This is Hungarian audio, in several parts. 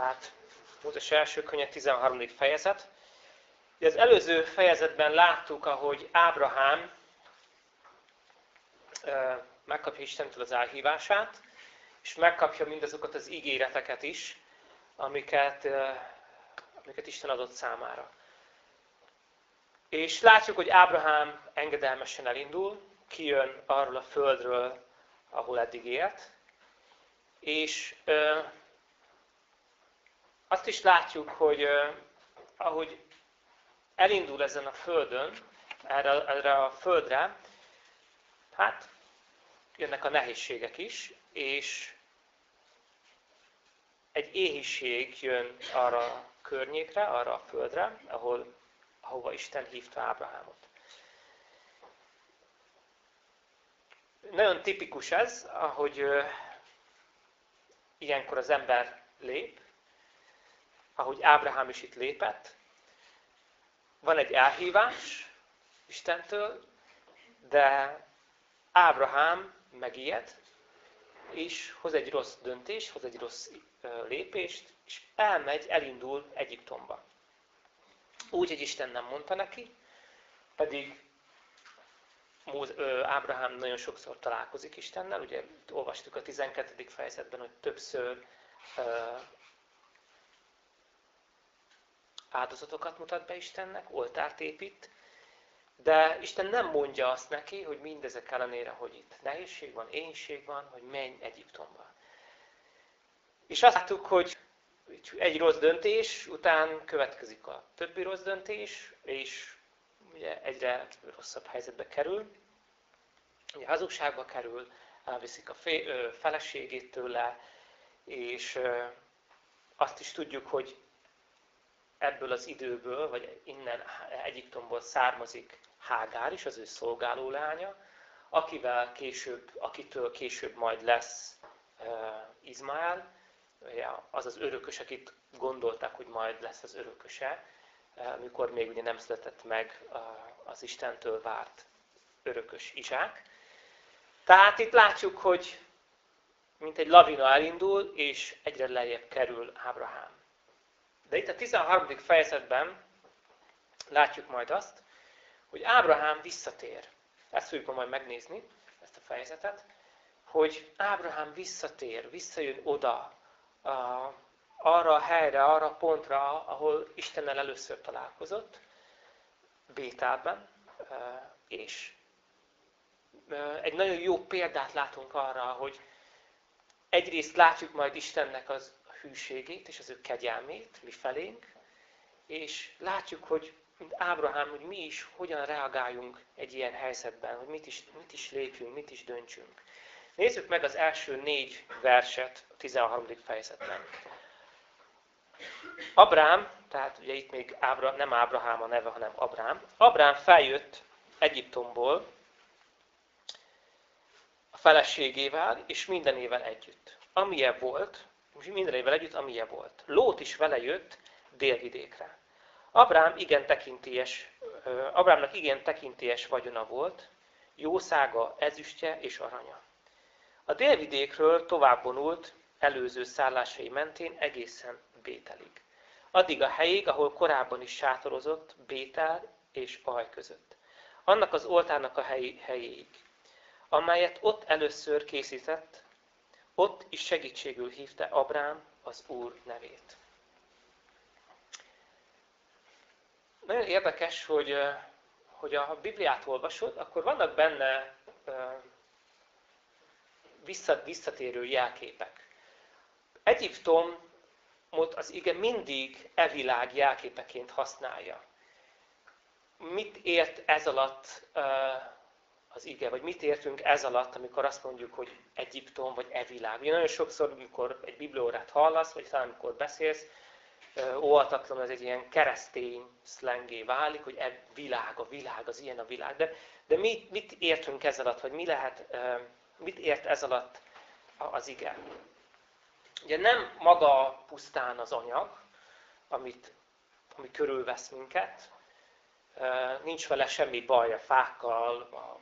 Tehát Mózes első könyve 13. fejezet. Az előző fejezetben láttuk, ahogy Ábrahám megkapja Istentől az elhívását, és megkapja mindazokat az ígéreteket is, amiket, amiket Isten adott számára. És látjuk, hogy Ábrahám engedelmesen elindul, kijön arról a földről, ahol eddig élt, és azt is látjuk, hogy ahogy elindul ezen a földön, erre, erre a földre, hát jönnek a nehézségek is, és egy éhiség jön arra a környékre, arra a földre, ahol, ahova Isten hívta Ábrahámot. Nagyon tipikus ez, ahogy ilyenkor az ember lép, ahogy Ábrahám is itt lépett. Van egy elhívás Istentől, de Ábrahám megijed, és hoz egy rossz döntés, hoz egy rossz lépést, és elmegy, elindul Egyiptomba. Úgy, hogy Isten nem mondta neki, pedig Ábrahám nagyon sokszor találkozik Istennel, ugye olvastuk a 12. fejezetben, hogy többször áldozatokat mutat be Istennek, oltárt épít, de Isten nem mondja azt neki, hogy mindezek ellenére, hogy itt nehézség van, énség van, hogy menj Egyiptomba. És azt láttuk, hogy egy rossz döntés után következik a többi rossz döntés, és ugye egyre rosszabb helyzetbe kerül. Ugye hazugságba kerül, elviszik a feleségét tőle, és azt is tudjuk, hogy ebből az időből, vagy innen Egyiptomból származik Hágár is, az ő szolgáló lánya, akivel később, akitől később majd lesz Izmael, az az örökös, akit gondolták, hogy majd lesz az örököse, amikor még ugye nem született meg az Istentől várt örökös Izsák. Tehát itt látjuk, hogy mint egy lavina elindul, és egyre lejjebb kerül Ábrahám. De itt a 13. fejezetben látjuk majd azt, hogy Ábrahám visszatér. Ezt fogjuk majd megnézni, ezt a fejezetet, hogy Ábrahám visszatér, visszajön oda, arra a helyre, arra a pontra, ahol Istennel először találkozott, Bétában, és egy nagyon jó példát látunk arra, hogy egyrészt látjuk majd Istennek az hűségét és az ő kegyelmét mi felénk, és látjuk, hogy mint Ábrahám, hogy mi is hogyan reagáljunk egy ilyen helyzetben, hogy mit is, mit is lépjünk, mit is döntsünk. Nézzük meg az első négy verset a 13. fejezetben. Abrám, tehát ugye itt még Ábra, nem Ábrahám a neve, hanem Abrám. Abrám feljött Egyiptomból a feleségével és mindenével együtt. Amilyen volt, mindenével együtt, amilyen volt. Lót is vele jött délvidékre. Abrám igen tekintélyes, Abrámnak igen tekintélyes vagyona volt, jószága, ezüstje és aranya. A délvidékről tovább vonult előző szállásai mentén egészen Bételig. Addig a helyig, ahol korábban is sátorozott Bétel és Aj között. Annak az oltárnak a helyéig, amelyet ott először készített, ott is segítségül hívta Abrám az Úr nevét. Nagyon érdekes, hogy, hogy a Bibliát olvasod, akkor vannak benne visszatérő jelképek. Egyiptomot az ige mindig evilág jelképeként használja. Mit ért ez alatt az ige, vagy mit értünk ez alatt, amikor azt mondjuk, hogy Egyiptom, vagy evilág. Ugye nagyon sokszor, amikor egy bibliórát hallasz, vagy talán amikor beszélsz, óvatatlan ez egy ilyen keresztény szlengé válik, hogy e világ, a világ, az ilyen a világ. De, de mi, mit értünk ez alatt, vagy mi lehet, mit ért ez alatt az ige? Ugye nem maga pusztán az anyag, amit, ami körülvesz minket, nincs vele semmi baj a fákkal, a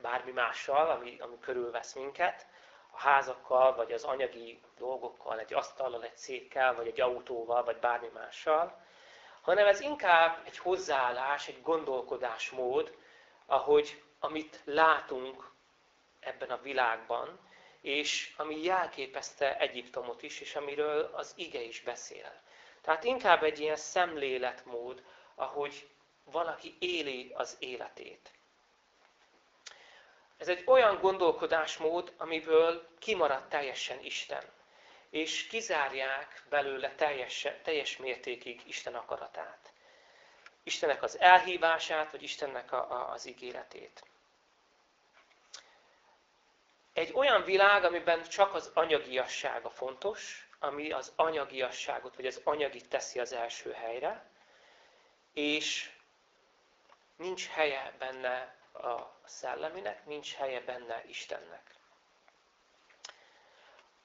bármi mással, ami, ami körülvesz minket, a házakkal, vagy az anyagi dolgokkal, egy asztallal, egy székkel, vagy egy autóval, vagy bármi mással, hanem ez inkább egy hozzáállás, egy gondolkodásmód, ahogy amit látunk ebben a világban, és ami jelképezte Egyiptomot is, és amiről az ige is beszél. Tehát inkább egy ilyen szemléletmód, ahogy valaki éli az életét. Ez egy olyan gondolkodásmód, amiből kimarad teljesen Isten, és kizárják belőle teljes, teljes mértékig Isten akaratát. Istennek az elhívását, vagy Istennek a, a, az ígéretét. Egy olyan világ, amiben csak az anyagiassága fontos, ami az anyagiasságot, vagy az anyagit teszi az első helyre, és nincs helye benne a szelleminek, nincs helye benne Istennek.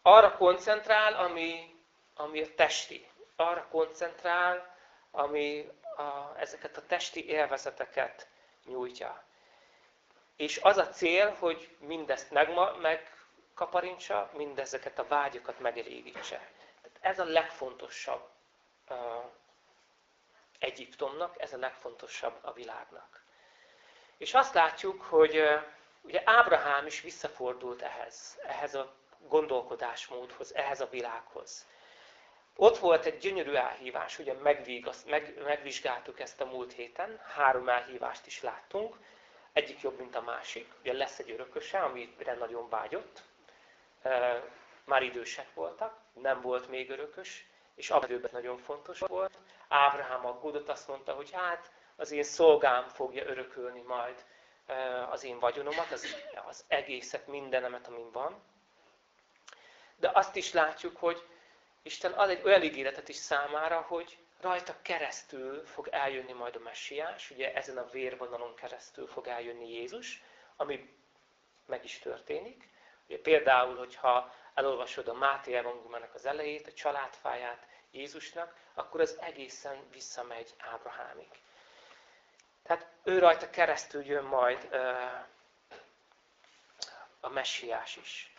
Arra koncentrál, ami, ami a testi. Arra koncentrál, ami a, ezeket a testi élvezeteket nyújtja. És az a cél, hogy mindezt megma, megkaparintsa, mindezeket a vágyokat megelégítse. Tehát ez a legfontosabb Egyiptomnak, ez a legfontosabb a világnak. És azt látjuk, hogy ugye Ábrahám is visszafordult ehhez, ehhez a gondolkodásmódhoz, ehhez a világhoz. Ott volt egy gyönyörű elhívás, ugye meg, megvizsgáltuk ezt a múlt héten, három elhívást is láttunk, egyik jobb, mint a másik. Ugye lesz egy örököse, amire nagyon vágyott. Már idősek voltak, nem volt még örökös, és abban nagyon fontos volt. Ábrahám aggódott, azt mondta, hogy hát az én szolgám fogja örökölni majd az én vagyonomat, az, az egészet, mindenemet, amin van. De azt is látjuk, hogy Isten ad egy olyan ígéretet is számára, hogy rajta keresztül fog eljönni majd a messiás, ugye ezen a vérvonalon keresztül fog eljönni Jézus, ami meg is történik. Ugye például, hogyha elolvasod a Máté evangéliumának az elejét, a családfáját Jézusnak, akkor az egészen visszamegy Ábrahámig. Tehát ő rajta keresztül jön majd a messiás is.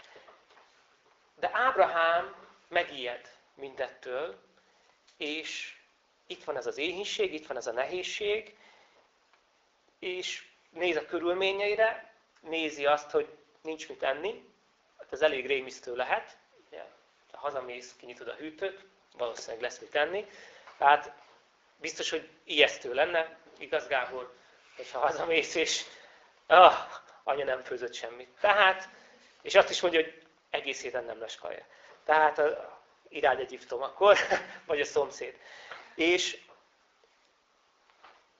De Ábrahám megijed mindettől, és itt van ez az éhínség, itt van ez a nehézség, és néz a körülményeire, nézi azt, hogy nincs mit enni, hát ez elég rémisztő lehet, ha hazamész, kinyitod a hűtőt, valószínűleg lesz mit enni, tehát biztos, hogy ijesztő lenne, igaz Gábor, hogyha hazamész, és ah, anya nem főzött semmit. Tehát, és azt is mondja, hogy egész héten nem lesz kaja. Tehát a, irány Egyiptom akkor, vagy a szomszéd. És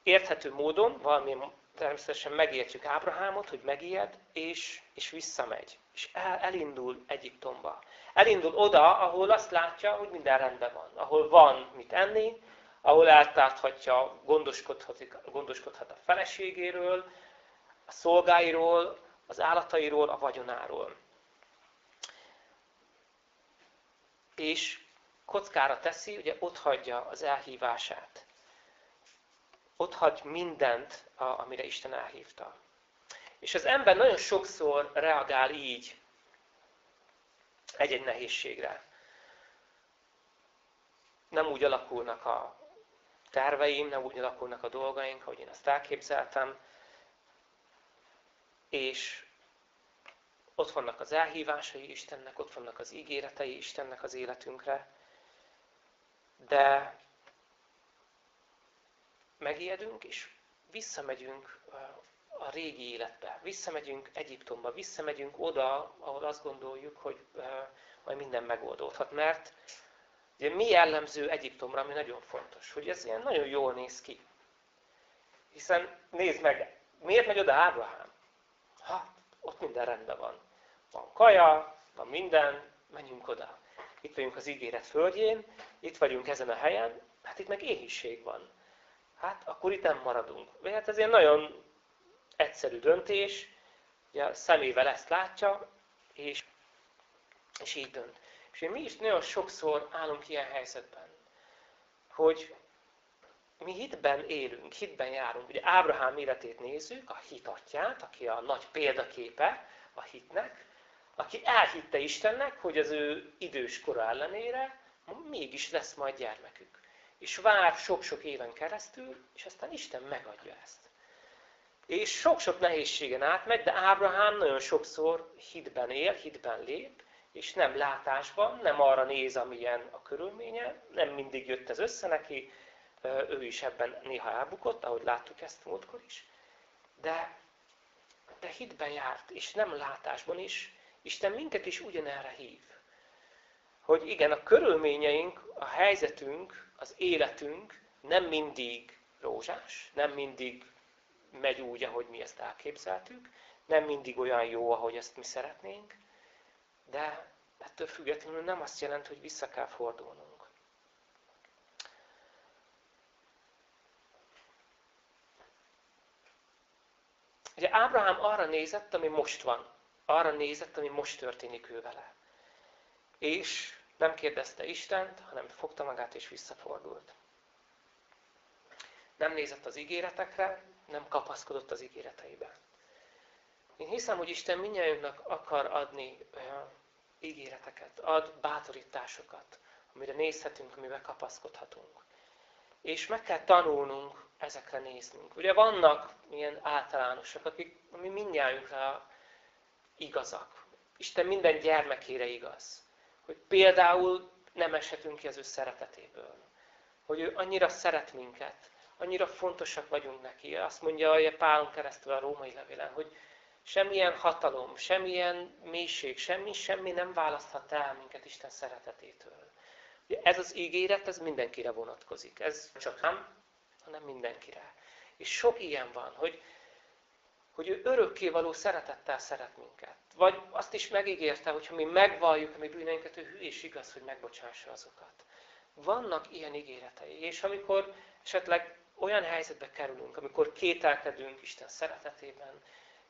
érthető módon, valami természetesen megértjük Ábrahámot, hogy megijed, és, és visszamegy. És el, elindul Egyiptomba. Elindul oda, ahol azt látja, hogy minden rendben van. Ahol van mit enni, ahol eltarthatja, gondoskodhat, gondoskodhat a feleségéről, a szolgáiról, az állatairól, a vagyonáról. És kockára teszi, ugye ott hagyja az elhívását. Ott hagy mindent, amire Isten elhívta. És az ember nagyon sokszor reagál így egy-egy nehézségre. Nem úgy alakulnak a terveim, nem úgy alakulnak a dolgaink, ahogy én azt elképzeltem. És ott vannak az elhívásai Istennek, ott vannak az ígéretei Istennek az életünkre de megijedünk, és visszamegyünk a régi életbe. Visszamegyünk Egyiptomba, visszamegyünk oda, ahol azt gondoljuk, hogy majd minden megoldódhat. Mert ugye mi jellemző Egyiptomra, ami nagyon fontos, hogy ez ilyen nagyon jól néz ki. Hiszen nézd meg, miért megy oda Ábrahám? Ha, ott minden rendben van. Van kaja, van minden, menjünk oda itt vagyunk az ígéret földjén, itt vagyunk ezen a helyen, hát itt meg éhínség van. Hát akkor itt nem maradunk. Hát ez egy nagyon egyszerű döntés, ugye szemével ezt látja, és, és így dönt. És mi is nagyon sokszor állunk ilyen helyzetben, hogy mi hitben élünk, hitben járunk. Ugye Ábrahám életét nézzük, a hit atyát, aki a nagy példaképe a hitnek, aki elhitte Istennek, hogy az ő idős kora ellenére mégis lesz majd gyermekük. És vár sok-sok éven keresztül, és aztán Isten megadja ezt. És sok-sok nehézségen átmegy, de Ábrahám nagyon sokszor hitben él, hitben lép, és nem látásban, nem arra néz, amilyen a körülménye, nem mindig jött ez össze neki, ő is ebben néha elbukott, ahogy láttuk ezt múltkor is, de, de hitben járt, és nem látásban is, Isten minket is ugyanerre hív. Hogy igen, a körülményeink, a helyzetünk, az életünk nem mindig rózsás, nem mindig megy úgy, ahogy mi ezt elképzeltük, nem mindig olyan jó, ahogy ezt mi szeretnénk, de ettől függetlenül nem azt jelenti, hogy vissza kell fordulnunk. Ugye Ábrahám arra nézett, ami most van. Arra nézett, ami most történik ő vele. És nem kérdezte Istent, hanem fogta magát és visszafordult. Nem nézett az ígéretekre, nem kapaszkodott az ígéreteibe. Én hiszem, hogy Isten mindjárt akar adni ígéreteket, ad bátorításokat, amire nézhetünk, amivel kapaszkodhatunk. És meg kell tanulnunk ezekre néznünk. Ugye vannak ilyen általánosak, akik, ami mindjárunkra igazak. Isten minden gyermekére igaz. Hogy például nem eshetünk ki az ő szeretetéből. Hogy ő annyira szeret minket, annyira fontosak vagyunk neki. Azt mondja a Pálon keresztül a római levélen, hogy semmilyen hatalom, semmilyen mélység, semmi, semmi nem választhat el minket Isten szeretetétől. Ez az ígéret, ez mindenkire vonatkozik. Ez csak nem, hanem mindenkire. És sok ilyen van, hogy, hogy ő örökkévaló szeretettel szeret minket. Vagy azt is megígérte, hogy ha mi megvalljuk a mi bűneinket, ő hű és igaz, hogy megbocsássa azokat. Vannak ilyen ígéretei, és amikor esetleg olyan helyzetbe kerülünk, amikor kételkedünk Isten szeretetében,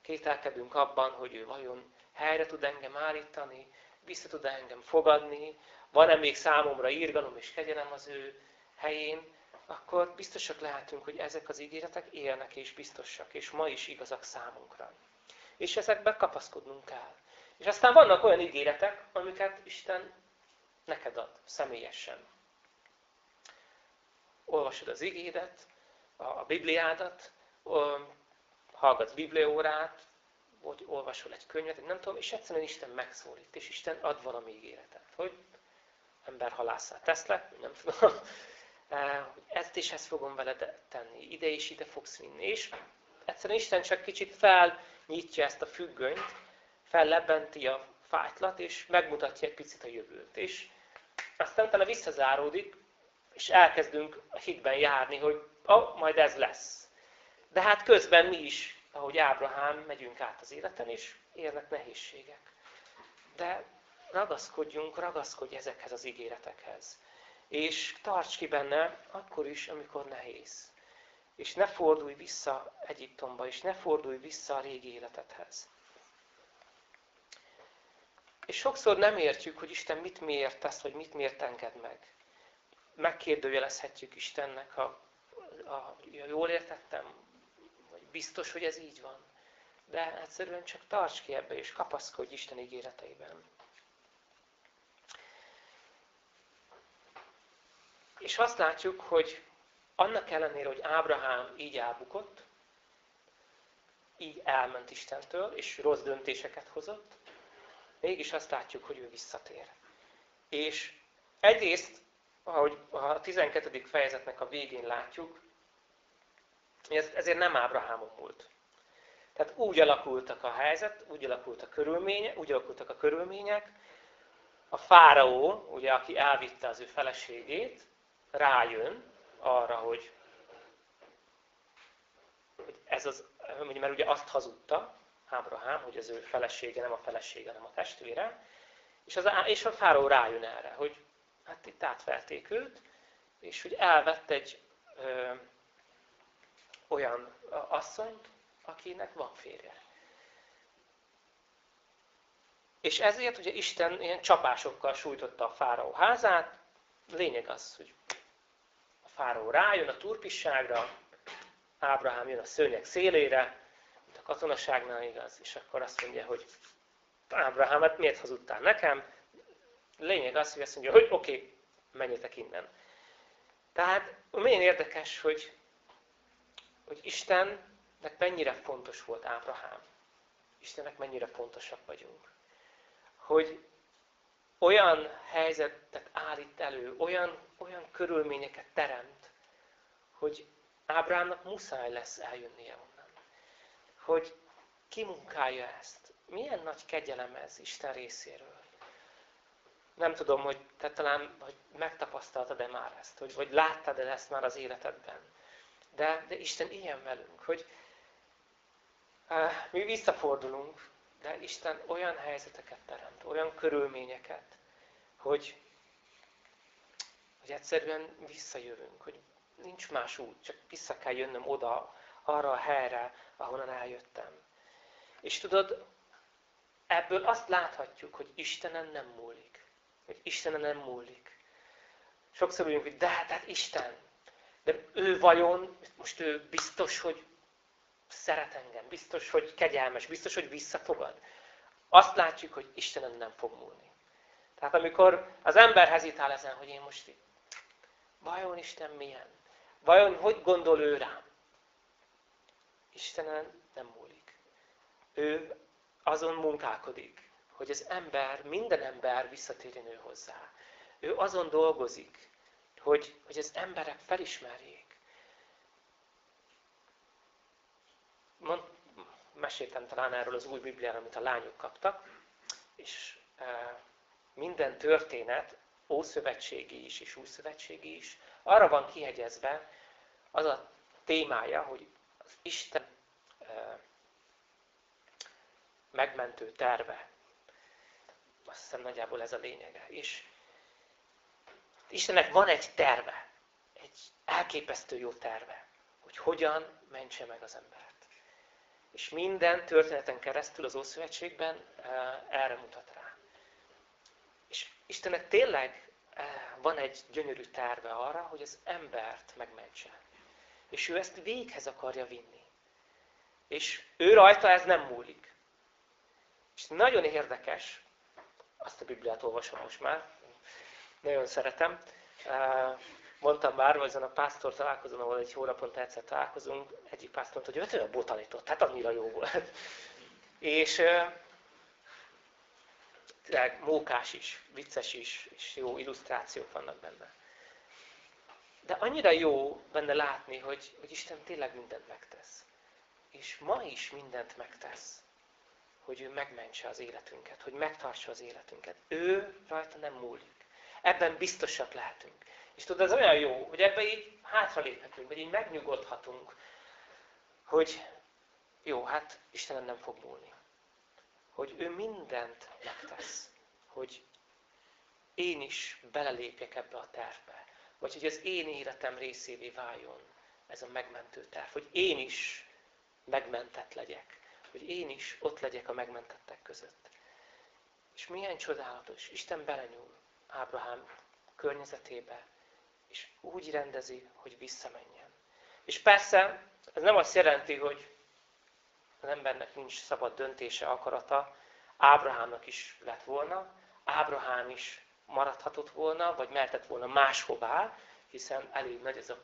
kételkedünk abban, hogy ő vajon helyre tud engem állítani, vissza tud engem fogadni, van-e még számomra írgalom és kegyelem az ő helyén, akkor biztosak lehetünk, hogy ezek az ígéretek élnek és biztosak, és ma is igazak számunkra. És ezekbe kapaszkodnunk kell. És aztán vannak olyan ígéretek, amiket Isten neked ad személyesen. Olvasod az ígéret, a Bibliádat, hallgatsz bibliórát, vagy olvasol egy könyvet, nem tudom, és egyszerűen Isten megszólít, és Isten ad valami ígéretet, hogy ember halásszá teszlek, nem tudom, eh, hogy ezt és ezt fogom veled tenni, ide és ide fogsz vinni. És egyszerűen Isten csak kicsit felnyitja ezt a függönyt, fellebenti a fájtlat, és megmutatja egy picit a jövőt. És aztán utána visszazáródik, és elkezdünk a hitben járni, hogy oh, majd ez lesz. De hát közben mi is, ahogy Ábrahám, megyünk át az életen, és érnek nehézségek. De ragaszkodjunk, ragaszkodj ezekhez az ígéretekhez. És tarts ki benne akkor is, amikor nehéz. És ne fordulj vissza Egyiptomba, és ne fordulj vissza a régi életedhez. És sokszor nem értjük, hogy Isten mit miért tesz, vagy mit miért enged meg. Megkérdőjelezhetjük Istennek, ha, ha jól értettem, vagy biztos, hogy ez így van. De egyszerűen csak tarts ki ebbe, és kapaszkodj Isten ígéreteiben. És azt látjuk, hogy annak ellenére, hogy Ábrahám így elbukott, így elment Istentől, és rossz döntéseket hozott, mégis azt látjuk, hogy ő visszatér. És egyrészt, ahogy a 12. fejezetnek a végén látjuk, ez, ezért nem Ábrahámon múlt. Tehát úgy alakultak a helyzet, úgy alakult a körülmények, úgy alakultak a körülmények, a fáraó, ugye, aki elvitte az ő feleségét, rájön arra, hogy, hogy ez az, mert ugye azt hazudta Ábrahám, hogy az ő felesége nem a felesége, hanem a testvére, és, az, és a fáraó rájön erre, hogy hát itt átverték őt, és hogy elvett egy olyan asszonyt, akinek van férje. És ezért ugye Isten ilyen csapásokkal sújtotta a fáraó házát. Lényeg az, hogy fáraó rájön a turpisságra, Ábrahám jön a szőnyeg szélére, mint a katonaságnál igaz, és akkor azt mondja, hogy Ábrahámet miért hazudtál nekem? Lényeg az, hogy azt mondja, hogy oké, okay, menjetek innen. Tehát milyen érdekes, hogy, hogy Istennek mennyire fontos volt Ábrahám. Istennek mennyire fontosak vagyunk. Hogy olyan helyzetet állít elő, olyan, olyan körülményeket teremt, hogy Ábrámnak muszáj lesz eljönnie onnan. Hogy kimunkálja ezt. Milyen nagy kegyelem ez Isten részéről. Nem tudom, hogy te talán hogy megtapasztaltad-e már ezt, hogy, vagy láttad-e ezt már az életedben. De, de Isten ilyen velünk, hogy mi visszafordulunk, de Isten olyan helyzeteket teremt, olyan körülményeket, hogy, hogy egyszerűen visszajövünk, hogy nincs más út, csak vissza kell jönnöm oda, arra a helyre, ahonnan eljöttem. És tudod, ebből azt láthatjuk, hogy Istenen nem múlik. Hogy Istenen nem múlik. Sokszor mondjuk, hogy de hát, hát Isten. De ő vajon, most ő biztos, hogy szeret engem, biztos, hogy kegyelmes, biztos, hogy visszafogad. Azt látjuk, hogy Istenen nem fog múlni. Tehát amikor az ember hezitál ezen, hogy én most vajon Isten milyen? Vajon hogy gondol ő rám? Istenen nem múlik. Ő azon munkálkodik, hogy az ember, minden ember visszatérjen ő hozzá. Ő azon dolgozik, hogy, hogy az emberek felismerjék. Mond, meséltem talán erről az új Bibliáról, amit a lányok kaptak, és e, minden történet, Ószövetségi is és Újszövetségi is, arra van kihegyezve az a témája, hogy az Isten e, megmentő terve. Azt hiszem nagyjából ez a lényege. És Istennek van egy terve, egy elképesztő jó terve, hogy hogyan mentse meg az embert. És minden történeten keresztül az Ószövetségben eh, erre mutat rá. És Istennek tényleg eh, van egy gyönyörű terve arra, hogy az embert megmentse. És ő ezt véghez akarja vinni. És ő rajta ez nem múlik. És nagyon érdekes, azt a Bibliát olvasom most már, nagyon szeretem. Mondtam már, hogy ezen a pásztor találkozón, ahol egy hónaponta egyszer találkozunk, egyik pásztor mondta, hogy ő olyan botanított, hát annyira jó volt. És tényleg mókás is, vicces is, és jó illusztrációk vannak benne. De annyira jó benne látni, hogy, hogy Isten tényleg mindent megtesz. És ma is mindent megtesz hogy ő megmentse az életünket, hogy megtartsa az életünket. Ő rajta nem múlik. Ebben biztosak lehetünk. És tudod, ez olyan jó, hogy ebben így hátraléphetünk, vagy így megnyugodhatunk, hogy jó, hát Istenem nem fog múlni. Hogy ő mindent megtesz. Hogy én is belelépjek ebbe a tervbe. Vagy hogy az én életem részévé váljon ez a megmentő terv. Hogy én is megmentett legyek hogy én is ott legyek a megmentettek között. És milyen csodálatos, Isten belenyúl Ábrahám környezetébe, és úgy rendezi, hogy visszamenjen. És persze, ez nem azt jelenti, hogy az embernek nincs szabad döntése, akarata. Ábrahámnak is lett volna, Ábrahám is maradhatott volna, vagy mehetett volna máshová, hiszen elég nagy ez a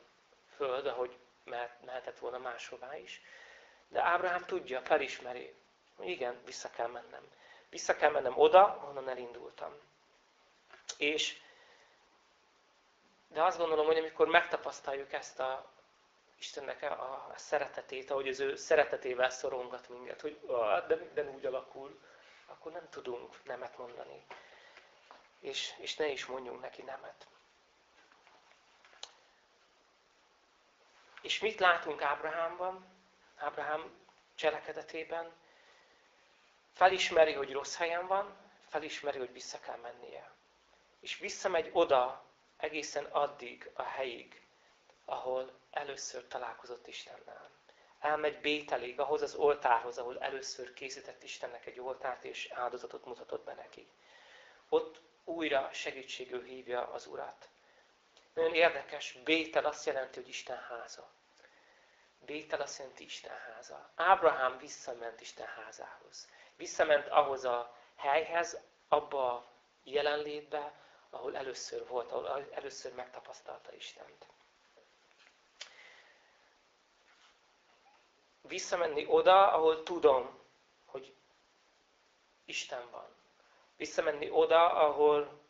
föld, ahogy mehetett volna máshová is. De Ábrahám tudja, felismeri, igen, vissza kell mennem. Vissza kell mennem oda, ahonnan elindultam. És de azt gondolom, hogy amikor megtapasztaljuk ezt a Istennek a, a szeretetét, ahogy az ő szeretetével szorongat minket, hogy de minden úgy alakul, akkor nem tudunk nemet mondani. És, és ne is mondjunk neki nemet. És mit látunk Ábrahámban? Ábrahám cselekedetében, felismeri, hogy rossz helyen van, felismeri, hogy vissza kell mennie. És visszamegy oda egészen addig a helyig, ahol először találkozott Istennel. Elmegy Bételig, ahhoz az oltárhoz, ahol először készített Istennek egy oltárt, és áldozatot mutatott be neki. Ott újra segítségül hívja az Urat. Nagyon érdekes, Bétel azt jelenti, hogy Isten háza. Bétel azt Isten háza. Ábrahám visszament Isten házához. Visszament ahhoz a helyhez, abba a jelenlétbe, ahol először volt, ahol először megtapasztalta Istent. Visszamenni oda, ahol tudom, hogy Isten van. Visszamenni oda, ahol,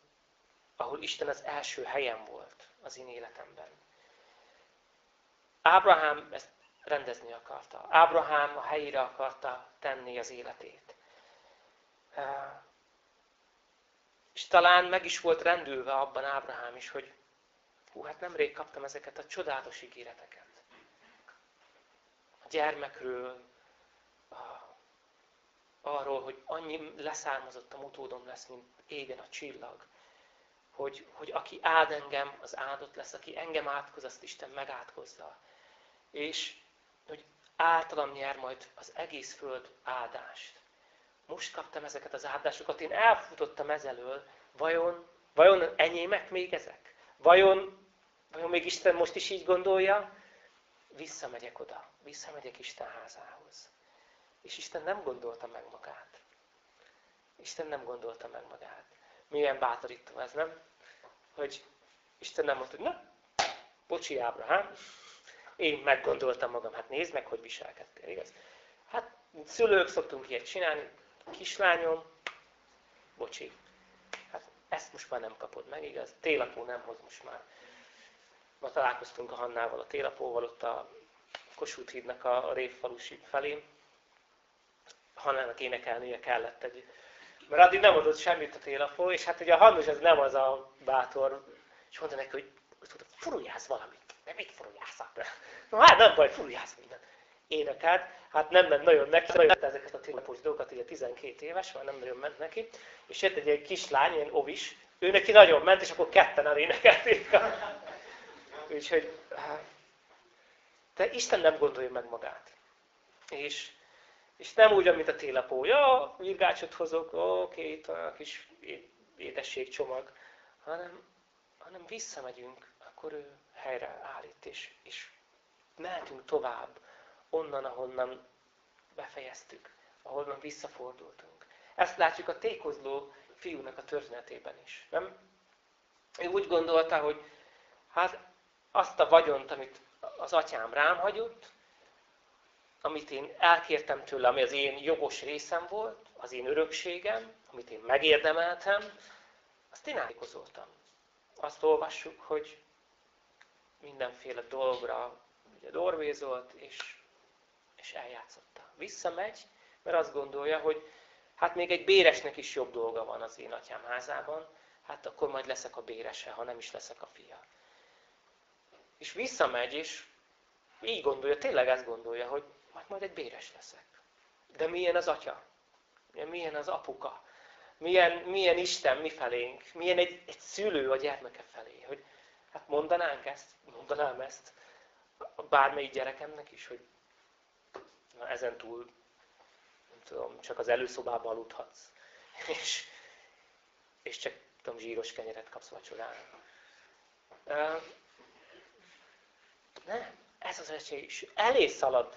ahol Isten az első helyen volt az én életemben. Ábrahám ezt rendezni akarta. Ábrahám a helyére akarta tenni az életét. És talán meg is volt rendülve abban Ábrahám is, hogy hú, hát nemrég kaptam ezeket a csodálatos ígéreteket. A gyermekről, a, arról, hogy annyi leszármazottam utódom lesz, mint égen a csillag. Hogy, hogy aki áld engem, az áldott lesz, aki engem átkoz, azt Isten megátkozza. És hogy általam nyer majd az egész föld áldást. Most kaptam ezeket az áldásokat, én elfutottam ezelől, vajon, vajon enyémek még ezek? Vajon, vajon még Isten most is így gondolja? Visszamegyek oda, visszamegyek Isten házához. És Isten nem gondolta meg magát. Isten nem gondolta meg magát. Milyen bátorító ez, nem? Hogy Isten nem mondta, hogy na, bocsi Ábrahám, én meggondoltam magam, hát nézd meg, hogy viselkedtél, igaz? Hát szülők szoktunk ilyet csinálni, kislányom, bocsi, hát ezt most már nem kapod meg, igaz? Télapó nem hoz most már. Ma találkoztunk a Hannával, a télapóval, ott a Kossuth hídnak a, Révfalusi felén. Hannának énekelnie kellett egy... Mert addig nem adott semmit a télapó, és hát ugye a Hannus ez nem az a bátor, és mondta neki, hogy furuljálsz valamit. De mit furuljálsz? No hát nem baj, furuljálsz mindent énekelt, hát nem ment nagyon neki, nagyon ezeket a télapós dolgokat, ugye 12 éves, már nem nagyon ment neki, és jött egy, egy kislány, ilyen ovis, ő neki nagyon ment, és akkor ketten elénekelték. Úgyhogy, de Isten nem gondolja meg magát. És, és nem úgy, mint a télapó. Ja, virgácsot hozok, oké, itt a kis édességcsomag. Hanem, hanem visszamegyünk, akkor ő helyre állít, és, és mehetünk tovább onnan, ahonnan befejeztük, ahonnan visszafordultunk. Ezt látjuk a tékozló fiúnak a történetében is. Nem? Ő úgy gondolta, hogy hát azt a vagyont, amit az atyám rám hagyott, amit én elkértem tőle, ami az én jogos részem volt, az én örökségem, amit én megérdemeltem, azt én átékozoltam. Azt olvassuk, hogy mindenféle dolgra ugye dorvézolt, és és eljátszotta. Visszamegy, mert azt gondolja, hogy hát még egy béresnek is jobb dolga van az én atyám házában, hát akkor majd leszek a bérese, ha nem is leszek a fia. És visszamegy, és így gondolja, tényleg ezt gondolja, hogy majd, majd egy béres leszek. De milyen az atya? Milyen az apuka? Milyen, milyen Isten mi felénk? Milyen egy, egy szülő a gyermeke felé? Hogy hát mondanánk ezt, mondanám ezt bármelyik gyerekemnek is, hogy ezen túl, nem tudom, csak az előszobában aludhatsz. És, és csak, tudom, zsíros kenyeret kapsz vacsorára. Nem, ez az esély. És elé szalad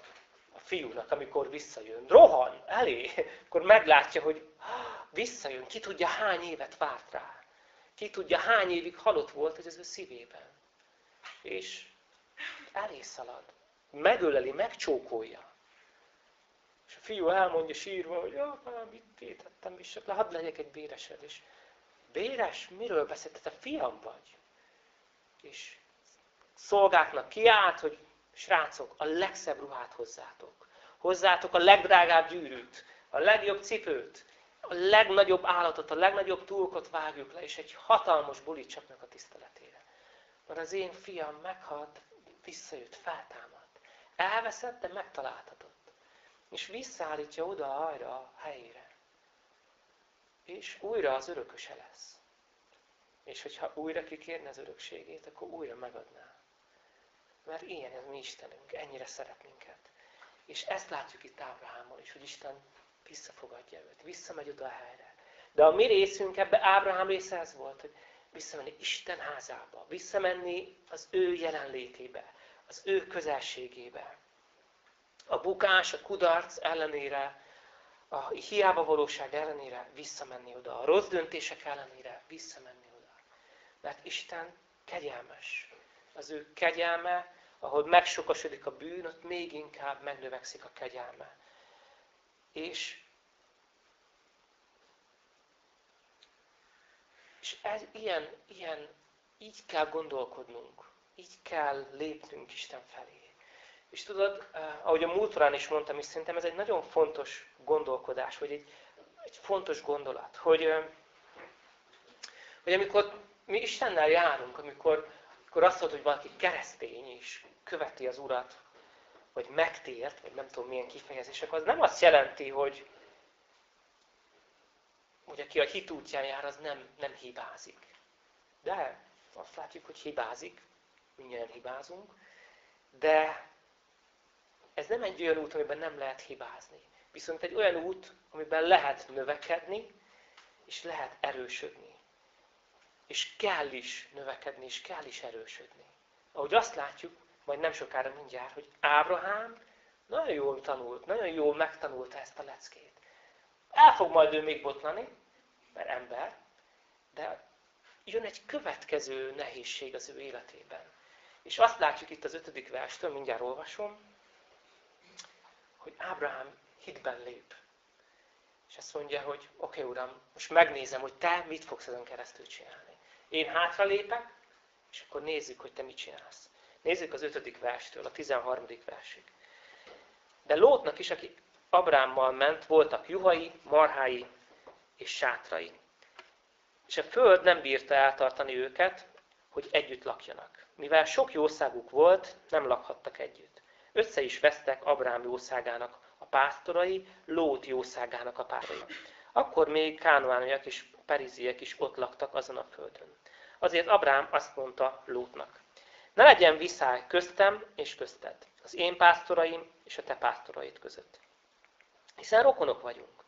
a fiúnak, amikor visszajön. Rohan, elé. Akkor meglátja, hogy visszajön. Ki tudja, hány évet várt rá. Ki tudja, hány évig halott volt ez az ő szívében. És elé szalad. Megöleli, megcsókolja. És a fiú elmondja sírva, hogy ja, már mit tétettem, és le, hadd legyek egy béresed. És béres, miről beszélt? Te fiam vagy. És szolgáknak kiállt, hogy srácok, a legszebb ruhát hozzátok. Hozzátok a legdrágább gyűrűt, a legjobb cipőt, a legnagyobb állatot, a legnagyobb túlkot vágjuk le, és egy hatalmas bulit csapnak a tiszteletére. Mert az én fiam meghalt, visszajött, feltámadt. Elveszett, de megtaláltatod és visszaállítja oda arra a helyére. És újra az örököse lesz. És hogyha újra kikérne az örökségét, akkor újra megadná. Mert ilyen ez mi Istenünk, ennyire szeret minket. És ezt látjuk itt Ábrahámmal is, hogy Isten visszafogadja őt, visszamegy oda a helyre. De a mi részünk ebbe Ábrahám része ez volt, hogy visszamenni Isten házába, visszamenni az ő jelenlétébe, az ő közelségébe a bukás, a kudarc ellenére, a hiába valóság ellenére visszamenni oda, a rossz döntések ellenére visszamenni oda. Mert Isten kegyelmes. Az ő kegyelme, ahol megsokasodik a bűn, ott még inkább megnövekszik a kegyelme. És, és ez ilyen, ilyen, így kell gondolkodnunk, így kell lépnünk Isten felé. És tudod, eh, ahogy a múltorán is mondtam, és szerintem ez egy nagyon fontos gondolkodás, vagy egy, egy fontos gondolat, hogy, eh, hogy amikor mi Istennel járunk, amikor, amikor azt mondod, hogy valaki keresztény és követi az Urat, vagy megtért, vagy nem tudom milyen kifejezések, az nem azt jelenti, hogy, hogy aki a hit útján jár, az nem, nem hibázik. De azt látjuk, hogy hibázik, mindjárt hibázunk, de ez nem egy olyan út, amiben nem lehet hibázni. Viszont egy olyan út, amiben lehet növekedni, és lehet erősödni. És kell is növekedni, és kell is erősödni. Ahogy azt látjuk, majd nem sokára mindjárt, hogy Ábrahám nagyon jól tanult, nagyon jól megtanulta ezt a leckét. El fog majd ő még botlani, mert ember, de jön egy következő nehézség az ő életében. És azt látjuk itt az ötödik verstől, mindjárt olvasom, hogy Ábrahám hitben lép. És azt mondja, hogy oké, okay, Uram, most megnézem, hogy te mit fogsz ezen keresztül csinálni. Én hátra lépek, és akkor nézzük, hogy te mit csinálsz. Nézzük az ötödik verstől, a 13. versig. De Lótnak is, aki Abrámmal ment, voltak juhai, marhái és sátrai. És a föld nem bírta eltartani őket, hogy együtt lakjanak. Mivel sok jószáguk volt, nem lakhattak együtt. Össze is vesztek Abrám jószágának a pásztorai, Lót jószágának a pásztorai. Akkor még kánoániak és periziek is ott laktak azon a földön. Azért Abrám azt mondta Lótnak, ne legyen viszály köztem és közted, az én pásztoraim és a te pásztoraid között. Hiszen rokonok vagyunk.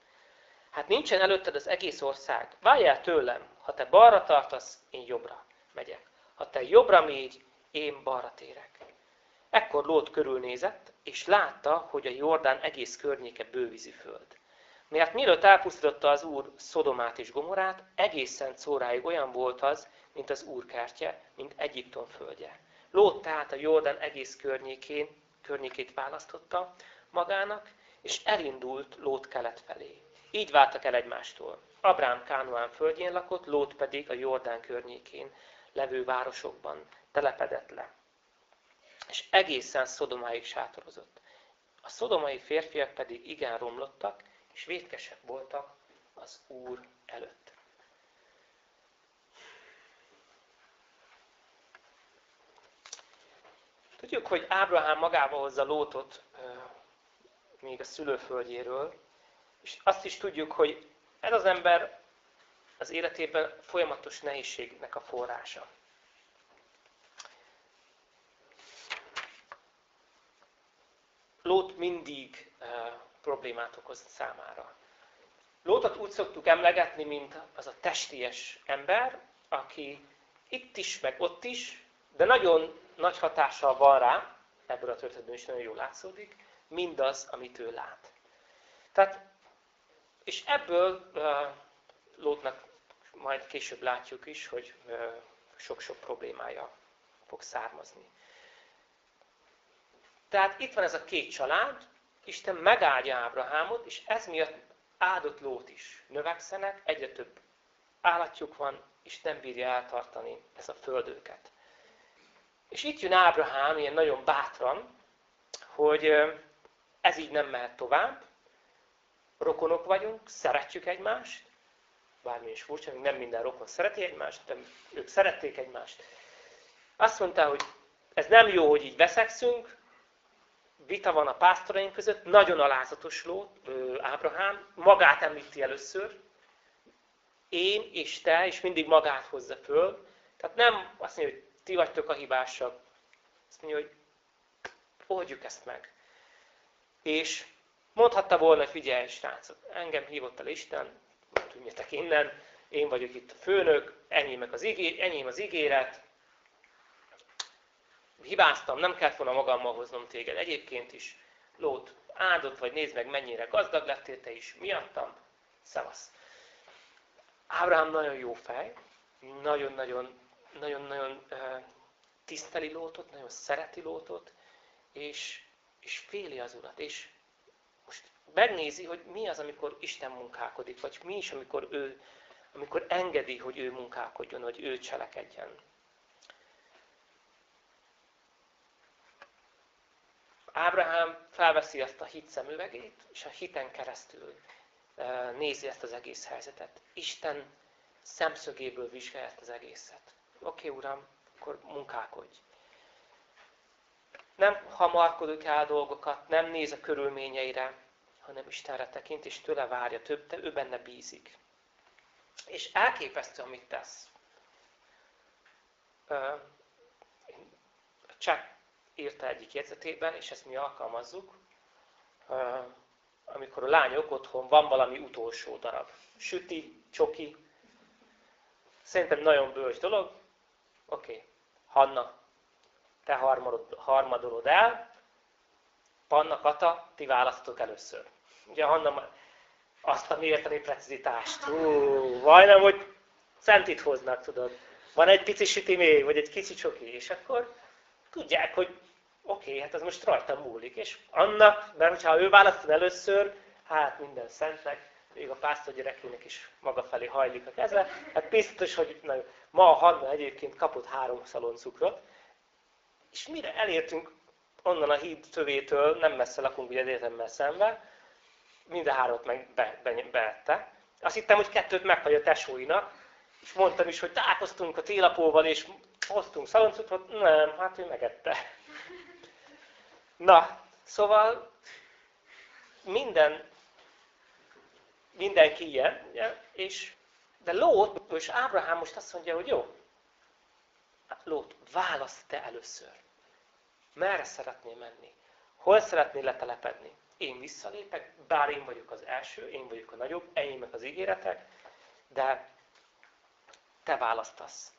Hát nincsen előtted az egész ország. Várjál tőlem, ha te balra tartasz, én jobbra megyek. Ha te jobbra mégy, én balra térek. Ekkor Lót körülnézett, és látta, hogy a Jordán egész környéke bővízi föld. Mert mielőtt elpusztította az Úr Szodomát és Gomorát, egészen szóráig olyan volt az, mint az Úr kertje, mint Egyiptom földje. Lót tehát a Jordán egész környékén, környékét választotta magának, és elindult Lót kelet felé. Így váltak el egymástól. Abrám Kánoán földjén lakott, Lót pedig a Jordán környékén levő városokban telepedett le és egészen Szodomáig sátorozott. A szodomai férfiak pedig igen romlottak, és vétkesek voltak az Úr előtt. Tudjuk, hogy Ábrahám magába hozza Lótot még a szülőföldjéről, és azt is tudjuk, hogy ez az ember az életében folyamatos nehézségnek a forrása. Lót mindig uh, problémát okoz számára. Lótot úgy szoktuk emlegetni, mint az a testies ember, aki itt is, meg ott is, de nagyon nagy hatással van rá, ebből a történetből is nagyon jól látszódik, mindaz, amit ő lát. Tehát, és ebből uh, Lótnak majd később látjuk is, hogy sok-sok uh, problémája fog származni. Tehát itt van ez a két család, Isten megáldja Ábrahámot, és ez miatt áldott Lót is. Növekszenek, egyre több állatjuk van, és nem bírja eltartani ez a földőket. És itt jön Ábrahám ilyen nagyon bátran, hogy ez így nem mehet tovább, rokonok vagyunk, szeretjük egymást, bármi is furcsa, még nem minden rokon szereti egymást, de ők szerették egymást. Azt mondta, hogy ez nem jó, hogy így veszekszünk, vita van a pásztoraink között, nagyon alázatos Ábrahám, magát említi először, én és te, és mindig magát hozza föl. Tehát nem azt mondja, hogy ti vagytok a hibásak. Azt mondja, hogy oldjuk ezt meg. És mondhatta volna, figyelj, srácok, engem hívott el Isten, tűnjetek innen, én vagyok itt a főnök, enyém az, ígé, enyém az ígéret, hibáztam, nem kellett volna magammal hoznom téged. Egyébként is Lót áldott vagy, nézd meg, mennyire gazdag lettél te is miattam. Szevasz. Ábrahám nagyon jó fej, nagyon-nagyon nagyon-nagyon tiszteli Lótot, nagyon szereti Lótot, és, és féli az Urat. És most megnézi, hogy mi az, amikor Isten munkálkodik, vagy mi is, amikor ő, amikor engedi, hogy ő munkálkodjon, hogy ő cselekedjen. Ábrahám felveszi azt a hit szemüvegét, és a hiten keresztül nézi ezt az egész helyzetet. Isten szemszögéből vizsgálja ezt az egészet. Oké, okay, Uram, akkor munkálkodj. Nem hamarkodik el dolgokat, nem néz a körülményeire, hanem Istenre tekint, és tőle várja több, ő benne bízik. És elképesztő, amit tesz. Csak írta egyik jegyzetében, és ezt mi alkalmazzuk, amikor a lányok otthon van valami utolsó darab. Süti, csoki. Szerintem nagyon bölcs dolog. Oké, okay. Hanna, te harmadolod el, Panna, Kata, ti választotok először. Ugye Hanna azt a mérteni precizitást. Hú, majdnem, hogy centit hoznak, tudod. Van egy pici süti még, vagy egy kicsi csoki, és akkor tudják, hogy oké, okay, hát ez most rajta múlik. És annak, mert hogyha ő választod először, hát minden szentnek, még a pásztor gyerekének is maga felé hajlik a keze. Hát biztos, hogy na, ma a Hanna egyébként kapott három szalon cukrot, és mire elértünk onnan a híd tövétől, nem messze lakunk ugye egyetemmel szembe, mind a hármat meg be, be, beette. Azt hittem, hogy kettőt meghagy a tesóinak, és mondtam is, hogy találkoztunk a télapóval, és hoztunk szaloncukrot, nem, hát ő megette. Na, szóval minden, mindenki ilyen, és, de Lót és Ábrahám most azt mondja, hogy jó, Lót, választ te először. Merre szeretnél menni? Hol szeretnél letelepedni? Én visszalépek, bár én vagyok az első, én vagyok a nagyobb, enyémek az ígéretek, de te választasz.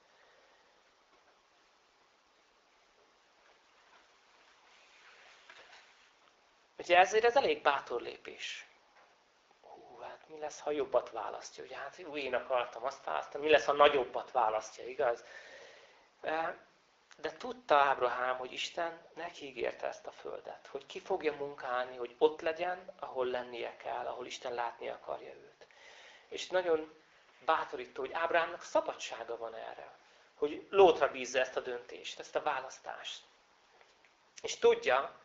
Ugye ezért ez elég bátor lépés. Hú, hát mi lesz, ha jobbat választja? Ugye hát jó, én akartam azt választani, mi lesz, ha nagyobbat választja, igaz? De tudta Ábrahám, hogy Isten neki ígérte ezt a földet, hogy ki fogja munkálni, hogy ott legyen, ahol lennie kell, ahol Isten látni akarja őt. És nagyon bátorító, hogy Ábrahámnak szabadsága van erre, hogy Lótra bízza ezt a döntést, ezt a választást. És tudja,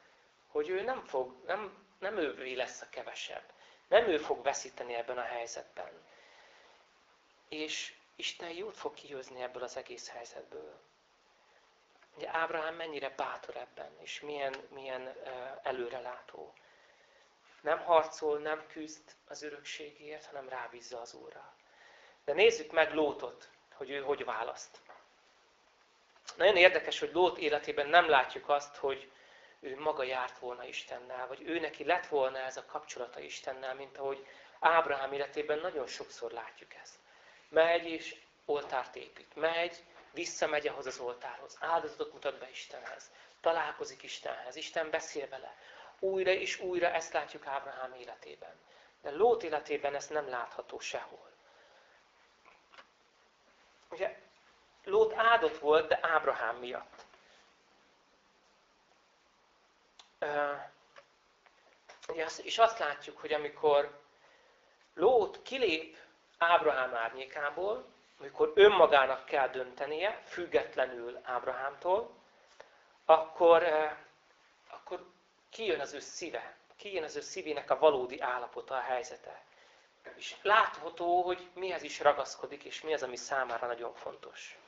hogy ő nem fog, nem, nem ővé lesz a kevesebb. Nem ő fog veszíteni ebben a helyzetben. És Isten jót fog kihozni ebből az egész helyzetből. Ugye Ábrahám mennyire bátor ebben, és milyen, milyen előrelátó. Nem harcol, nem küzd az örökségért, hanem rábízza az Úrra. De nézzük meg Lótot, hogy ő hogy választ. Nagyon érdekes, hogy Lót életében nem látjuk azt, hogy ő maga járt volna Istennel, vagy ő neki lett volna ez a kapcsolata Istennel, mint ahogy Ábrahám életében nagyon sokszor látjuk ezt. Megy és oltárt épít. Megy, visszamegy ahhoz az oltárhoz. Áldozatot mutat be Istenhez. Találkozik Istenhez. Isten beszél vele. Újra és újra ezt látjuk Ábrahám életében. De Lót életében ez nem látható sehol. Ugye, Lót áldott volt, de Ábrahám miatt. És azt látjuk, hogy amikor Lót kilép Ábrahám árnyékából, amikor önmagának kell döntenie, függetlenül Ábrahámtól, akkor, akkor kijön az ő szíve, kijön az ő szívének a valódi állapota, a helyzete. És látható, hogy mihez is ragaszkodik, és mi az, ami számára nagyon fontos.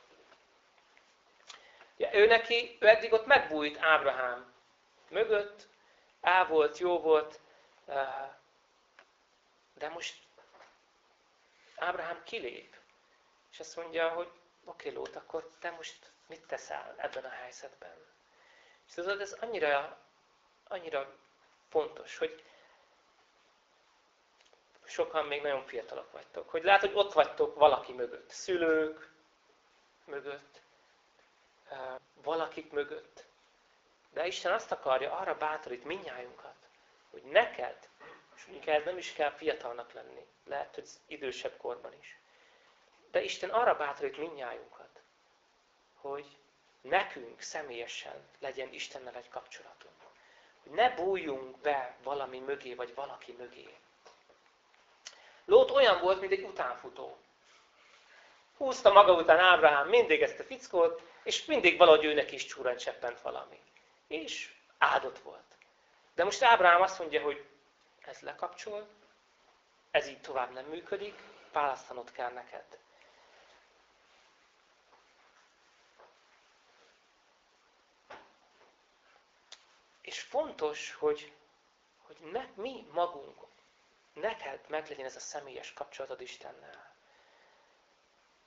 Ja, ő neki, ő eddig ott megbújt Ábrahám mögött, á volt, jó volt, de most Ábrahám kilép, és azt mondja, hogy oké, Lót, akkor te most mit teszel ebben a helyzetben? És tudod, ez annyira, annyira fontos, hogy sokan még nagyon fiatalok vagytok, hogy lehet, hogy ott vagytok valaki mögött, szülők mögött, valakik mögött, de Isten azt akarja, arra bátorít minnyájunkat, hogy neked, és mondjuk nem is kell fiatalnak lenni, lehet, hogy idősebb korban is, de Isten arra bátorít mindnyájunkat, hogy nekünk személyesen legyen Istennel egy kapcsolatunk. Hogy ne bújjunk be valami mögé, vagy valaki mögé. Lót olyan volt, mint egy utánfutó. Húzta maga után Ábrahám mindig ezt a fickót, és mindig valahogy őnek is csúran cseppent valami. És áldott volt. De most Ábrahám azt mondja, hogy ez lekapcsol, ez így tovább nem működik, választanod kell neked. És fontos, hogy, hogy ne, mi magunk, neked meglegyen ez a személyes kapcsolatod Istennel.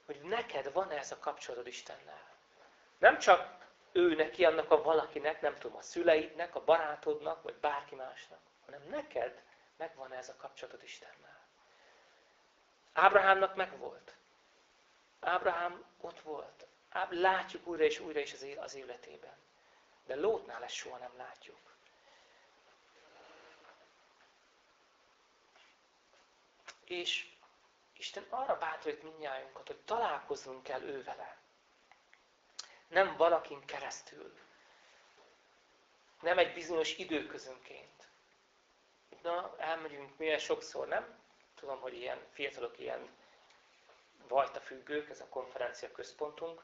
Hogy neked van-e ez a kapcsolatod Istennel. Nem csak ő neki, annak a valakinek, nem tudom, a szüleidnek, a barátodnak, vagy bárki másnak, hanem neked megvan -e ez a kapcsolatod Istennel. Ábrahámnak megvolt. Ábrahám ott volt. Látjuk újra és újra is az életében. De Lótnál ezt soha nem látjuk. És Isten arra bátorít mindnyájunkat, hogy találkozzunk kell ő vele. Nem valakin keresztül. Nem egy bizonyos időközönként. Na, elmegyünk milyen sokszor, nem? Tudom, hogy ilyen fiatalok ilyen vajtafüggők, ez a konferencia központunk,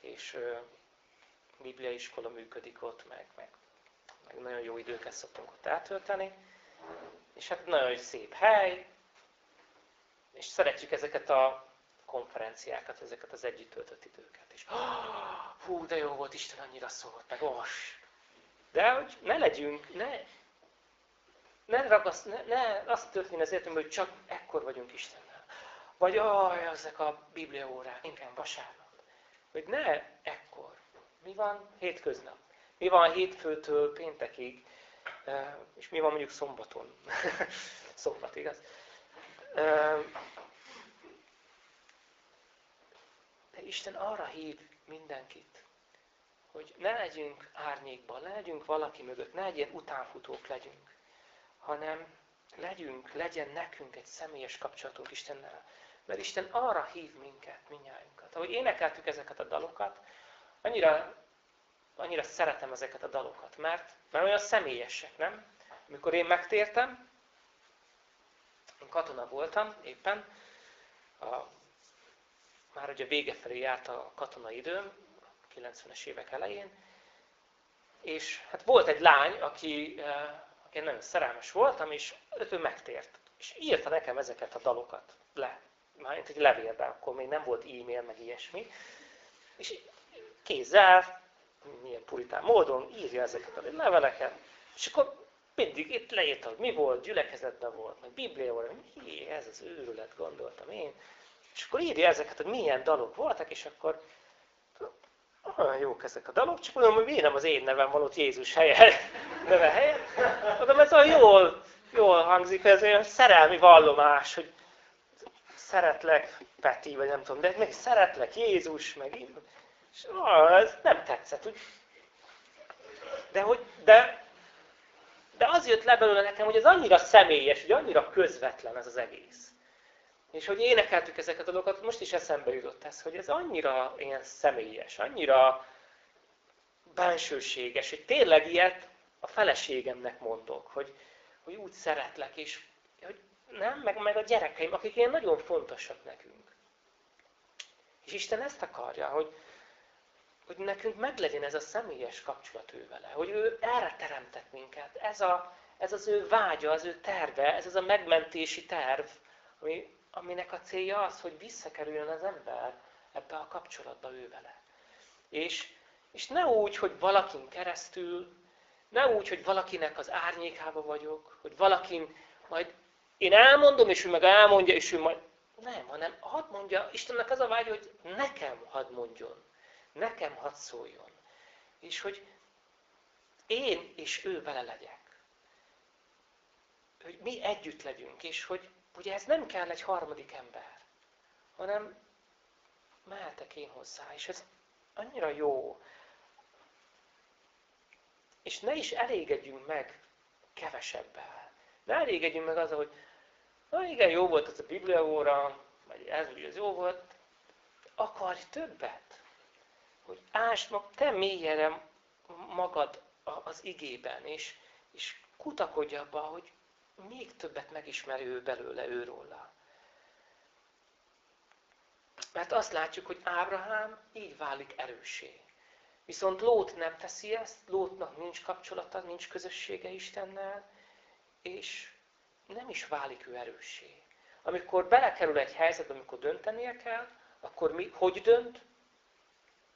és Biblia iskola működik ott, meg, meg, meg nagyon jó időket szoktunk ott eltölteni. És hát nagyon szép hely, és szeretjük ezeket a konferenciákat, ezeket az együtt töltött időket. És hú, de jó volt, Isten annyira szólt, meg os. De hogy ne legyünk, ne, ne, ragasz, ne, ne azt történjen az életünkben, hogy csak ekkor vagyunk Istennel. Vagy aj, ezek a bibliaórák, inkább vasárnap. Hogy ne ekkor. Mi van hétköznap? Mi van hétfőtől péntekig? És mi van mondjuk szombaton? Szombat, igaz? De Isten arra hív mindenkit, hogy ne legyünk árnyékban, ne legyünk valaki mögött, ne legyen utánfutók legyünk, hanem legyünk, legyen nekünk egy személyes kapcsolatunk Istennel. Mert Isten arra hív minket, minnyájunkat. Ahogy énekeltük ezeket a dalokat, annyira, annyira szeretem ezeket a dalokat, mert, mert olyan személyesek, nem? Amikor én megtértem, én katona voltam éppen, a, már ugye vége felé járt a katona időm, 90-es évek elején, és hát volt egy lány, aki, eh, aki nagyon szerelmes voltam, és ő megtért. És írta nekem ezeket a dalokat le. Mármint egy levélbe, akkor még nem volt e-mail, meg ilyesmi. És kézzel, milyen puritán módon írja ezeket a leveleket. És akkor mindig itt leírta, hogy mi volt, gyülekezetben volt, meg Biblia volt, mi ez az őrület, gondoltam én. És akkor írja ezeket, hogy milyen dalok voltak, és akkor olyan jók ezek a dalok, csak mondom, hogy miért nem az én nevem van ott Jézus helye, neve helyett. Mondom, ez olyan jól, jól hangzik, ez olyan szerelmi vallomás, hogy szeretlek Peti, vagy nem tudom, de még szeretlek Jézus, meg én. És ah, ez nem tetszett. Úgy. De, hogy, de de az jött le belőle nekem, hogy ez annyira személyes, hogy annyira közvetlen ez az egész. És hogy énekeltük ezeket a dolgokat, most is eszembe jutott ez, hogy ez annyira ilyen személyes, annyira bensőséges, hogy tényleg ilyet a feleségemnek mondok, hogy, hogy úgy szeretlek, és hogy nem, meg, meg a gyerekeim, akik ilyen nagyon fontosak nekünk. És Isten ezt akarja, hogy, hogy nekünk meglegyen ez a személyes kapcsolat ő vele, hogy ő erre teremtett minket, ez, a, ez az ő vágya, az ő terve, ez az a megmentési terv, ami, aminek a célja az, hogy visszakerüljön az ember ebbe a kapcsolatba ő vele. És, és ne úgy, hogy valakin keresztül, ne úgy, hogy valakinek az árnyékába vagyok, hogy valakin majd én elmondom, és ő meg elmondja, és ő majd... Nem, hanem hadd mondja, Istennek az a vágya, hogy nekem hadd mondjon nekem hadd szóljon. És hogy én és ő vele legyek. Hogy mi együtt legyünk, és hogy ugye ez nem kell egy harmadik ember, hanem mehetek én hozzá, és ez annyira jó. És ne is elégedjünk meg kevesebbel. Ne elégedjünk meg azzal, hogy na igen, jó volt ez a Biblia óra, vagy ez, vagy ez jó volt, akarj többet. Hogy ásd mag, te mélyre magad az igében, és, és kutakodj abba, hogy még többet megismerj ő belőle, őróla. Mert azt látjuk, hogy Ábrahám így válik erősé. Viszont Lót nem teszi ezt, Lótnak nincs kapcsolata, nincs közössége Istennel, és nem is válik ő erőssé. Amikor belekerül egy helyzetbe, amikor döntenie kell, akkor mi, hogy dönt?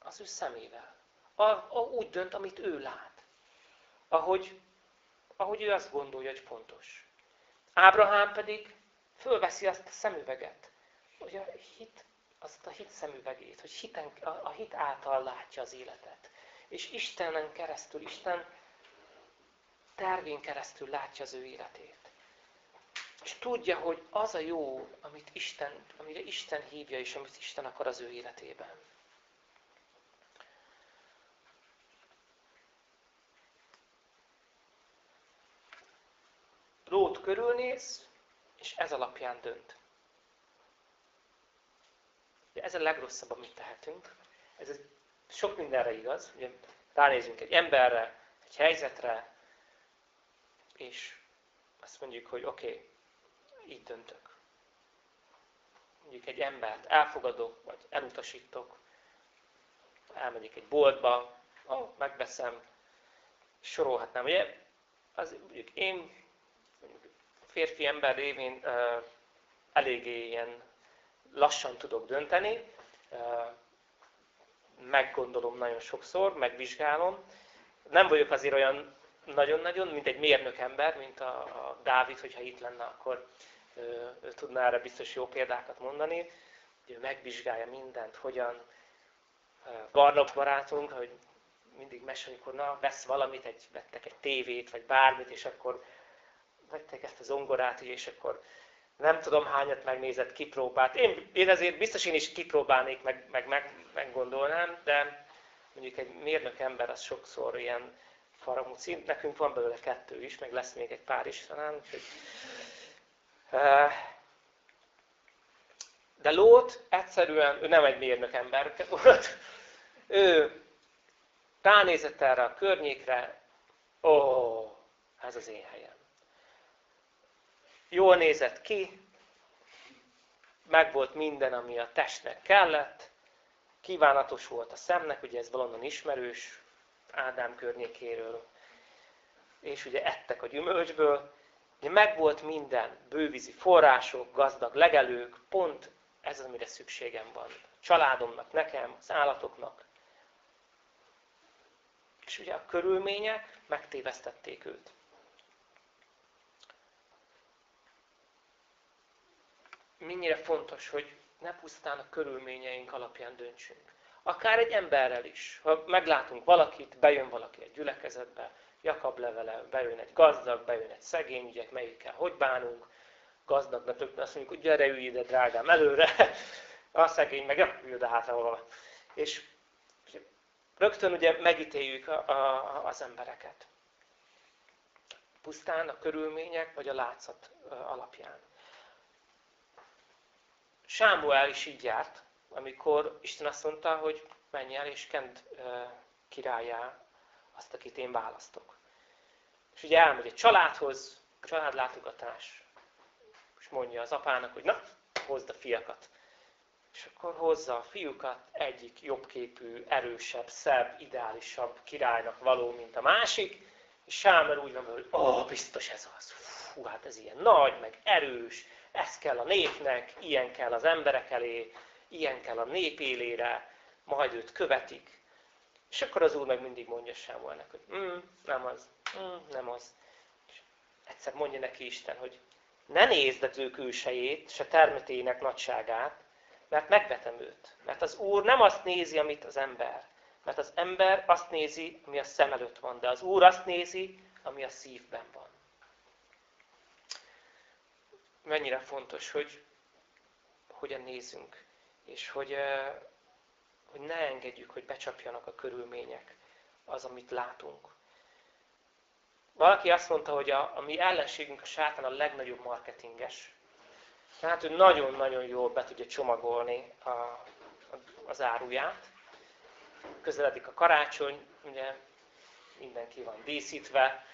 Az ő szemével. A, a, úgy dönt, amit ő lát. Ahogy, ahogy ő azt gondolja, hogy fontos. Ábrahám pedig fölveszi azt a szemüveget, hogy a hit, azt a hit szemüvegét, hogy hiten, a, a hit által látja az életet. És Istenen keresztül, Isten tervén keresztül látja az ő életét. És tudja, hogy az a jó, amit Isten, amire Isten hívja, és amit Isten akar az ő életében. Lót körülnéz, és ez alapján dönt. Ugye ez a legrosszabb, amit tehetünk. Ez sok mindenre igaz. Ugye ránézünk egy emberre, egy helyzetre, és azt mondjuk, hogy oké, okay, így döntök. Mondjuk egy embert elfogadok, vagy elutasítok, elmegyek egy boltba, ó, megveszem, sorolhatnám. Ugye, az, mondjuk én férfi ember révén uh, eléggé ilyen lassan tudok dönteni, uh, meggondolom nagyon sokszor, megvizsgálom. Nem vagyok azért olyan nagyon-nagyon, mint egy mérnök ember, mint a, a Dávid, hogyha itt lenne, akkor ő, ő tudná erre biztos jó példákat mondani. Ő megvizsgálja mindent, hogyan Garnok barátunk, hogy mindig mesél, amikor na, vesz valamit, egy, vettek egy tévét, vagy bármit, és akkor vettek ezt az zongorát, és akkor nem tudom hányat megnézett, kipróbált. Én, én azért biztos én is kipróbálnék, meg, meg, meg meggondolnám, de mondjuk egy mérnök ember az sokszor ilyen faramúci. Nekünk van belőle kettő is, meg lesz még egy pár is talán. Úgyhogy, de Lót egyszerűen, ő nem egy mérnök ember volt, ő ránézett erre a környékre, ó, ez az én helyem. Jól nézett ki, megvolt minden, ami a testnek kellett, kívánatos volt a szemnek, ugye ez valonnan ismerős, Ádám környékéről. És ugye ettek a gyümölcsből, ugye megvolt minden, bővízi források, gazdag legelők, pont ez az, amire szükségem van. Családomnak, nekem, az állatoknak. És ugye a körülmények megtévesztették őt. Mennyire fontos, hogy ne pusztán a körülményeink alapján döntsünk. Akár egy emberrel is. Ha meglátunk valakit, bejön valaki egy gyülekezetbe, Jakab levele, bejön egy gazdag, bejön egy szegény, ugye melyikkel hogy bánunk, gazdagnak rögtön azt mondjuk, hogy gyere, ülj ide, drágám, előre, a szegény meg, ülj hátra És rögtön ugye megítéljük a, a, az embereket. Pusztán a körülmények vagy a látszat alapján. Sámuel is így járt, amikor Isten azt mondta, hogy menj el és kent királyá azt, akit én választok. És ugye elmegy egy családhoz, családlátogatás, és mondja az apának, hogy na, hozd a fiakat. És akkor hozza a fiúkat, egyik jobbképű, erősebb, szebb, ideálisabb királynak való, mint a másik, és Sámer úgy van, hogy ó, oh, biztos ez az. Fú, hát ez ilyen nagy, meg erős, ez kell a népnek, ilyen kell az emberek elé, ilyen kell a nép élére, majd őt követik. És akkor az Úr meg mindig mondja Sámuelnek, hogy mm, nem az, mm, nem az. És egyszer mondja neki Isten, hogy ne nézd az ő külsejét, se termetének nagyságát, mert megvetem őt. Mert az Úr nem azt nézi, amit az ember. Mert az ember azt nézi, ami a szem előtt van, de az Úr azt nézi, ami a szívben van. Mennyire fontos, hogy hogyan nézünk és hogy, hogy ne engedjük, hogy becsapjanak a körülmények, az, amit látunk. valaki azt mondta, hogy a, a mi ellenségünk a sátán a legnagyobb marketinges. Tehát ő nagyon-nagyon jól be tudja csomagolni a, a, az áruját. Közeledik a karácsony, ugye mindenki van díszítve,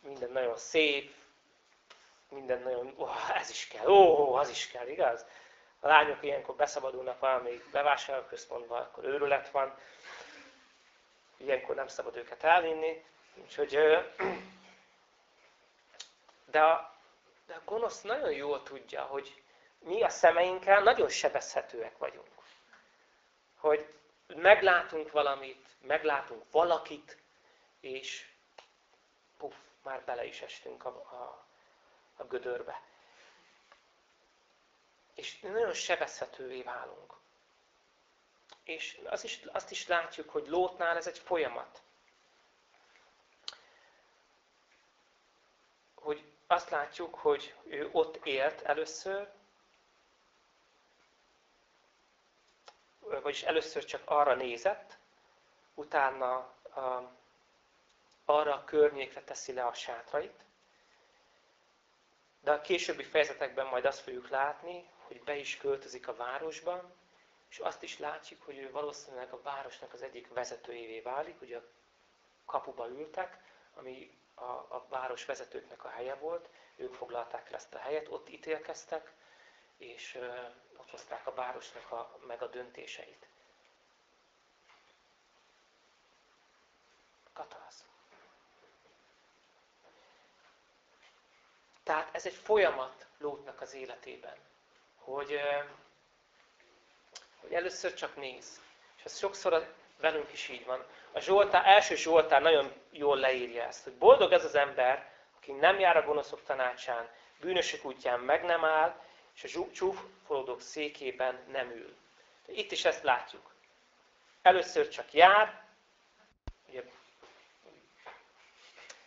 minden nagyon szép, minden nagyon, oh, ez is kell, ó, az is kell, igaz? A lányok ilyenkor beszabadulnak valami bevásárlóközpontba, akkor őrület van, ilyenkor nem szabad őket elvinni, úgyhogy, de a, de a gonosz nagyon jól tudja, hogy mi a szemeinkkel nagyon sebezhetőek vagyunk. Hogy meglátunk valamit, meglátunk valakit, és puff, már bele is estünk a, a, a gödörbe. És nagyon sebezhetővé válunk. És az is, azt is látjuk, hogy Lótnál ez egy folyamat. Hogy azt látjuk, hogy ő ott élt először, vagyis először csak arra nézett, utána arra a környékre teszi le a sátrait, de a későbbi fejezetekben majd azt fogjuk látni, hogy be is költözik a városban, és azt is látjuk, hogy ő valószínűleg a városnak az egyik vezetőjévé válik, ugye a kapuba ültek, ami a, a város vezetőknek a helye volt, ők foglalták el ezt a helyet, ott ítélkeztek, és ott hozták a városnak a, meg a döntéseit. Katasz. Tehát ez egy folyamat Lótnak az életében, hogy, hogy először csak néz. És ez sokszor velünk is így van. A Zsoltár, első Zsoltár nagyon jól leírja ezt, hogy boldog ez az ember, aki nem jár a gonoszok tanácsán, bűnösök útján meg nem áll, és a csúfolódók székében nem ül. De itt is ezt látjuk. Először csak jár, ugye,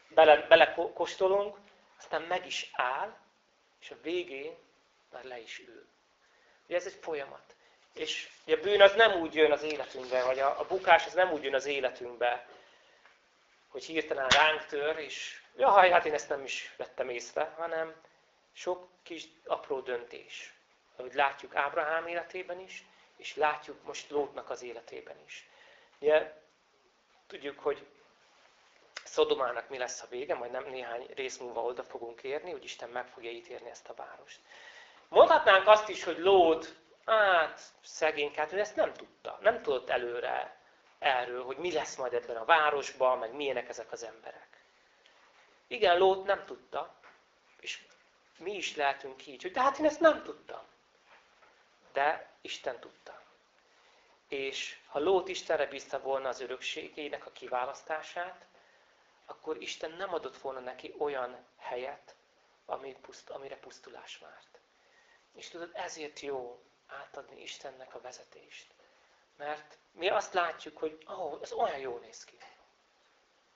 bele, belekóstolunk, aztán meg is áll, és a végén már le is ül. Ugye ez egy folyamat. És a bűn az nem úgy jön az életünkbe, vagy a, a bukás az nem úgy jön az életünkbe, hogy hirtelen ránk tör, és jaj, hát én ezt nem is vettem észre, hanem sok kis apró döntés. Ahogy látjuk Ábrahám életében is, és látjuk most Lótnak az életében is. Ugye, tudjuk, hogy Szodomának mi lesz a vége, majd nem néhány rész múlva oda fogunk érni, hogy Isten meg fogja ítélni ezt a várost. Mondhatnánk azt is, hogy Lót, hát szegénykát, ő ezt nem tudta. Nem tudott előre erről, hogy mi lesz majd ebben a városban, meg milyenek ezek az emberek. Igen, Lót nem tudta, és mi is lehetünk így, hogy de hát én ezt nem tudtam. De Isten tudta. És ha Lót Istenre bízta volna az örökségének a kiválasztását, akkor Isten nem adott volna neki olyan helyet, ami puszt, amire pusztulás várt. És tudod, ezért jó átadni Istennek a vezetést. Mert mi azt látjuk, hogy oh, ez olyan jól néz ki.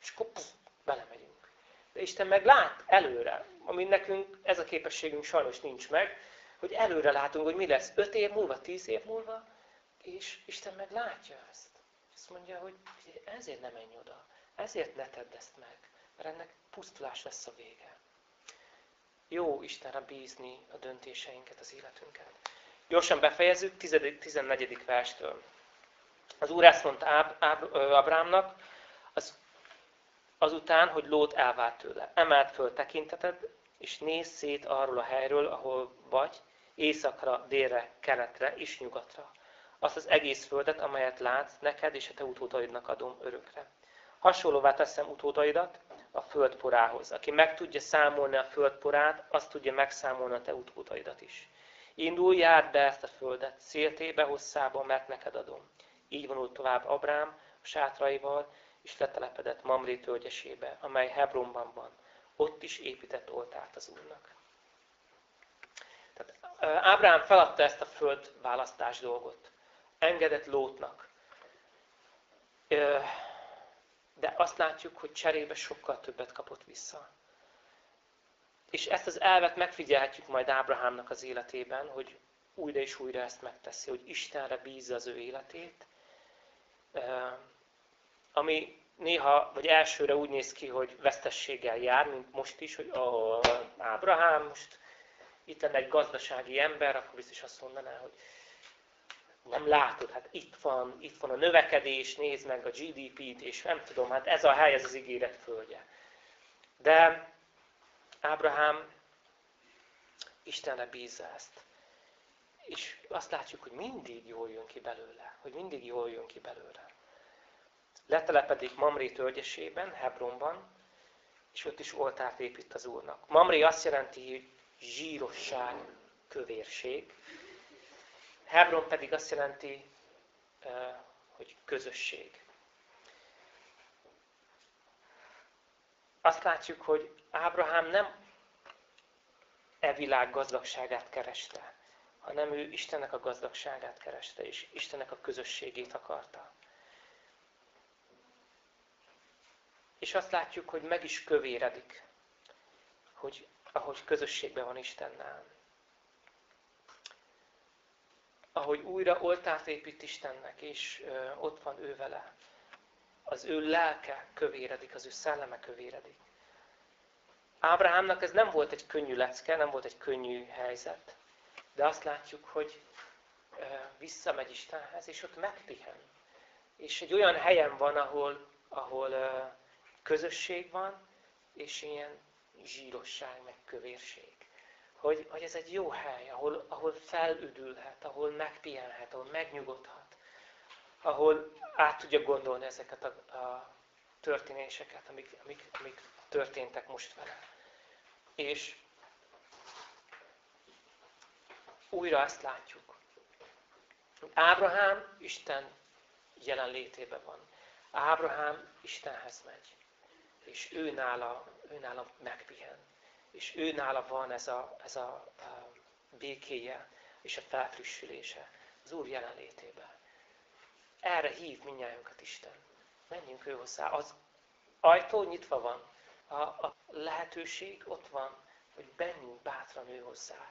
És akkor pff, belemegyünk. De Isten meg lát előre, ami nekünk ez a képességünk sajnos nincs meg, hogy előre látunk, hogy mi lesz öt év múlva, tíz év múlva, és Isten meg látja ezt. Azt mondja, hogy ezért nem menj oda. Ezért ne tedd ezt meg, mert ennek pusztulás lesz a vége. Jó Istenre bízni a döntéseinket, az életünket. Gyorsan befejezzük, 14. verstől. Az Úr ezt mondta Áb, Áb, Ábrámnak, az, azután, hogy Lót elvált tőle. Emelt föl tekinteted, és nézz szét arról a helyről, ahol vagy, északra, délre, keletre és nyugatra. Azt az egész földet, amelyet látsz, neked és a te utódaidnak adom örökre. Hasonlóvá teszem utódaidat a földporához. Aki meg tudja számolni a földporát, azt tudja megszámolni a te utódaidat is. Indulj, járd be ezt a földet, széltébe, hosszába, mert neked adom. Így vonult tovább Abrám a sátraival, és letelepedett Mamré tölgyesébe, amely Hebronban van. Ott is épített oltárt az Úrnak. Tehát Ábrám feladta ezt a föld választás dolgot. Engedett Lótnak de azt látjuk, hogy cserébe sokkal többet kapott vissza. És ezt az elvet megfigyelhetjük majd Ábrahámnak az életében, hogy újra és újra ezt megteszi, hogy Istenre bízza az ő életét, ami néha, vagy elsőre úgy néz ki, hogy vesztességgel jár, mint most is, hogy ó, Ábrahám most itt lenne egy gazdasági ember, akkor biztos azt mondaná, hogy nem látod, hát itt van, itt van a növekedés, nézd meg a GDP-t, és nem tudom, hát ez a hely, ez az ígéret földje. De Ábrahám Istenre bízza ezt. És azt látjuk, hogy mindig jól jön ki belőle. Hogy mindig jól jön ki belőle. Letelepedik Mamré tölgyesében, Hebronban, és ott is oltárt épít az Úrnak. Mamré azt jelenti, hogy zsírosság, kövérség. Hebron pedig azt jelenti, hogy közösség. Azt látjuk, hogy Ábrahám nem e világ gazdagságát kereste, hanem ő Istennek a gazdagságát kereste, és Istennek a közösségét akarta. És azt látjuk, hogy meg is kövéredik, hogy ahogy közösségben van Istennel. Ahogy újra oltárt épít Istennek, és ott van ő vele, az ő lelke kövéredik, az ő szelleme kövéredik. Ábrahámnak ez nem volt egy könnyű lecke, nem volt egy könnyű helyzet, de azt látjuk, hogy visszamegy Istenhez, és ott megpihen. És egy olyan helyen van, ahol, ahol közösség van, és ilyen zsírosság, meg kövérség. Hogy, hogy ez egy jó hely, ahol, ahol felüdülhet, ahol megpihenhet, ahol megnyugodhat, ahol át tudja gondolni ezeket a, a történéseket, amik, amik, amik történtek most vele. És újra azt látjuk. Ábrahám Isten jelenlétében van. Ábrahám Istenhez megy. És ő nála, ő nála megpihen. És ő nála van ez a, ez a, békéje és a felfrissülése az Úr jelenlétében. Erre hív minnyájunkat Isten. Menjünk ő hozzá. Az ajtó nyitva van. A, a lehetőség ott van, hogy bennünk bátran ő hozzá.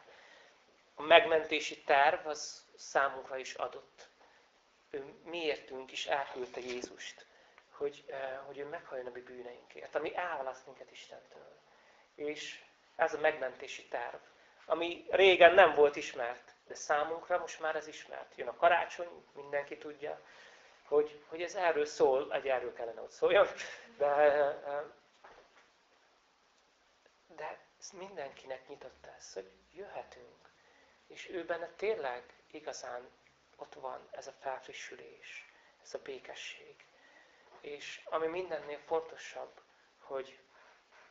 A megmentési terv az számunkra is adott. Ő miértünk is elküldte Jézust, hogy, eh, hogy ő meghalljon a mi bűneinkért, ami elválaszt minket Istentől. És ez a megmentési terv, ami régen nem volt ismert, de számunkra most már ez ismert. Jön a karácsony, mindenki tudja, hogy, hogy ez erről szól, egy erről kellene ott szóljon, de de ez mindenkinek nyitott ez, hogy jöhetünk. És ő benne tényleg igazán ott van ez a felfrissülés, ez a békesség. És ami mindennél fontosabb, hogy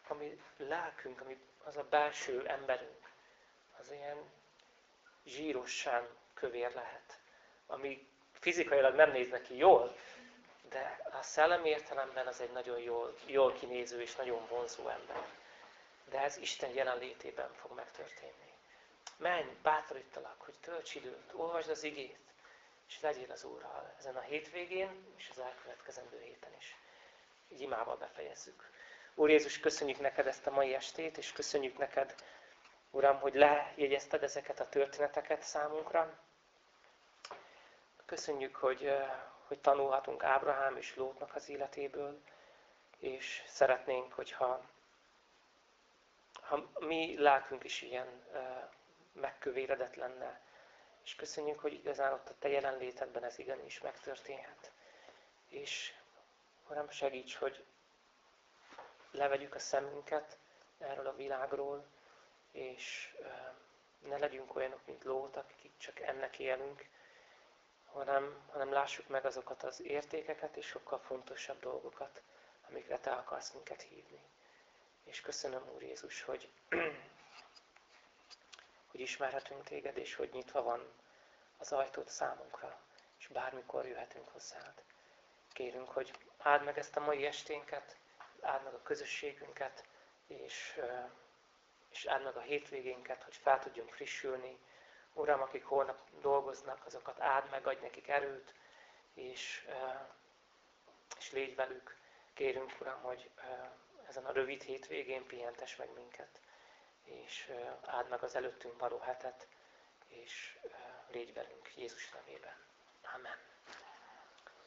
ami lelkünk, ami az a belső emberünk, az ilyen zsírosan kövér lehet. Ami fizikailag nem néz neki jól, de a szellemi értelemben az egy nagyon jól, jól kinéző és nagyon vonzó ember. De ez Isten jelenlétében fog megtörténni. Menj, bátorítalak, hogy tölts időt, olvasd az igét, és legyél az Úrral ezen a hétvégén, és az elkövetkezendő héten is. Így imával befejezzük. Úr Jézus, köszönjük neked ezt a mai estét, és köszönjük neked, Uram, hogy lejegyezted ezeket a történeteket számunkra. Köszönjük, hogy, hogy tanulhatunk Ábrahám és Lótnak az életéből, és szeretnénk, hogyha ha mi lelkünk is ilyen megkövéredett lenne, és köszönjük, hogy igazán ott a Te jelenlétedben ez igenis megtörténhet. És Uram, segíts, hogy levegyük a szemünket erről a világról, és ne legyünk olyanok, mint lótak, akik csak ennek élünk, hanem, hanem lássuk meg azokat az értékeket és sokkal fontosabb dolgokat, amikre Te akarsz minket hívni. És köszönöm, Úr Jézus, hogy, hogy ismerhetünk Téged, és hogy nyitva van az ajtót számunkra, és bármikor jöhetünk hozzád. Kérünk, hogy áld meg ezt a mai esténket, áld meg a közösségünket, és, és áld meg a hétvégénket, hogy fel tudjunk frissülni. Uram, akik holnap dolgoznak, azokat áld meg, adj nekik erőt, és, és légy velük. Kérünk, Uram, hogy ezen a rövid hétvégén pihentes meg minket, és áld meg az előttünk való hetet, és légy velünk Jézus nevében. Amen.